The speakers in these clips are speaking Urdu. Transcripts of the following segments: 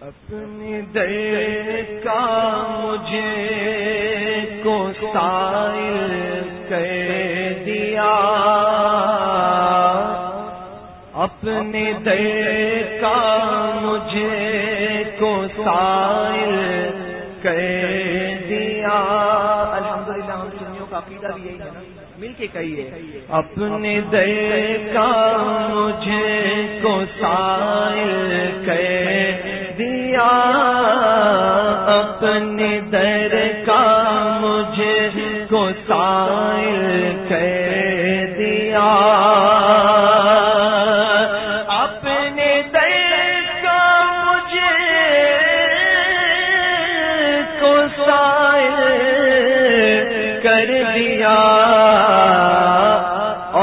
اپنی در کا مجھے کو سائل کر دیا۔ اپنے در کا مجھے کو سائل کر دیا۔ الحمد للہ ہم سنیوں کا عقیدہ بھی یہی ہے نا۔ مل کے کہیے۔ اپنے دل کا مجھے کو سائل کر دیا۔ اپنے در کا مجھے کو سائل کر دیا۔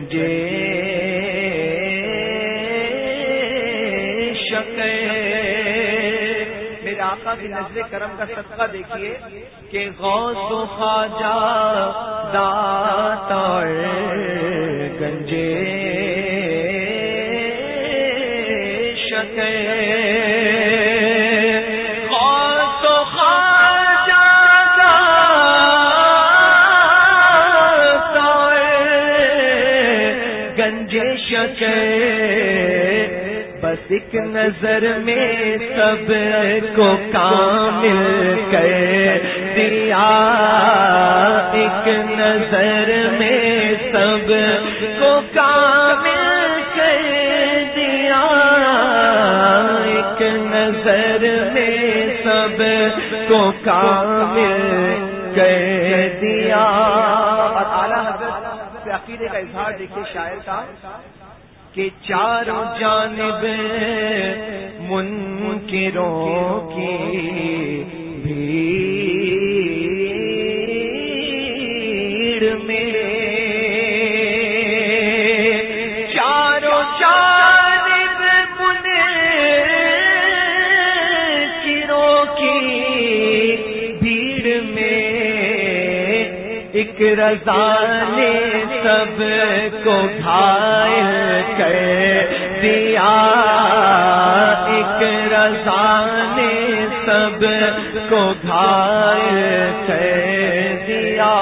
مجھے شکے۔ میرے آقا کی نظر کرم کا صدقہ دیکھیے کہ غوث و خواجہ دار شکے بس ایک نظر میں سب کو کامل کر دیا، ایک نظر میں سب کو کامل کر دیا، ایک نظر میں سب کو کامل کر دیا۔ اور اعلیٰ حضرت عقیدے کا اظہار دیکھیے شاعر کا کہ چاروں جانب منکروں کی بھیڑ میں چاروں جانب منکروں کی بھیڑ میں ایک رضا نے سب کو گھائل کو گھائل کر دیا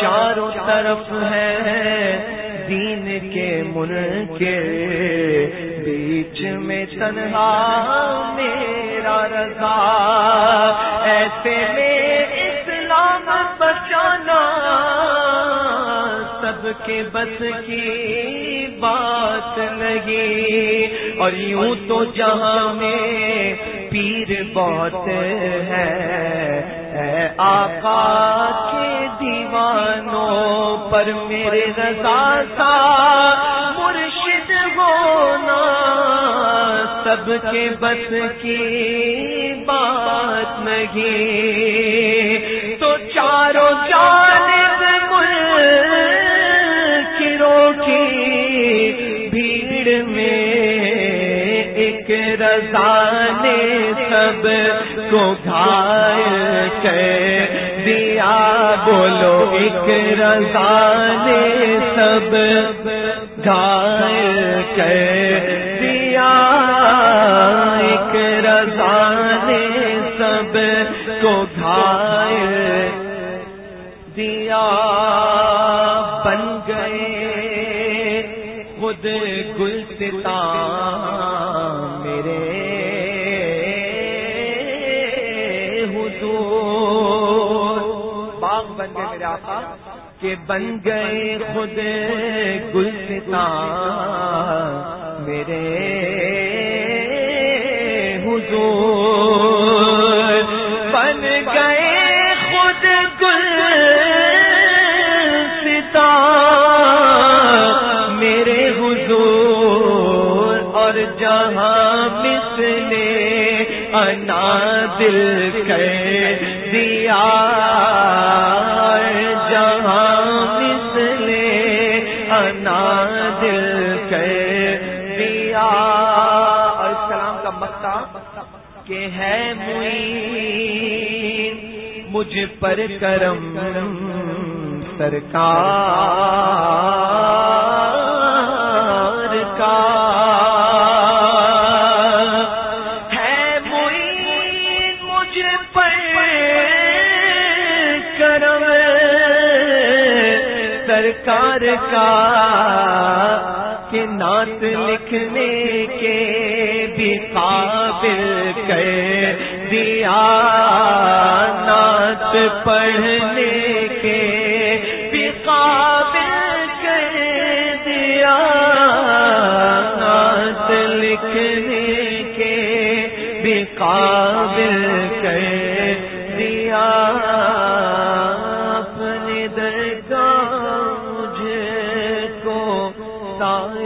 چاروں طرف ہے دین کے من کے بیچ میں تنہا میرا رضا ایسے میں اسلام بچانا سب کے بس کی بات نہیں اور یوں تو جہاں میں پیر بہت ہے۔ آقا کے دیوانوں پر میرے رضا سا۔ مرشد ہونا سب کے بس کی بات نہیں۔ تو چاروں جانب ایک رضا نے سب کو گھائل کر دیا بولو ایک رضا نے سب گھائل کر دیا ایک رضا نے سب کو گھائل دیا بن گئے خود گل گلتا میرے حضور۔ باغ بن گئے میرے آقا، کہ بن گئے خود گلتا میرے حضور۔ بن گئے خود گل دل کر دیا جہاں مسلے انا دل کر دیا۔ اور سلام کا مکہ کہ ہے معین مجھ پر کرم سرکار۔ سرکار کا کہ نعت لکھنے کے بھی قابل کر دیا۔ نعت پڑھنے کے بھی قابل کر دیا۔ نعت لکھنے کے بھی قابل سائے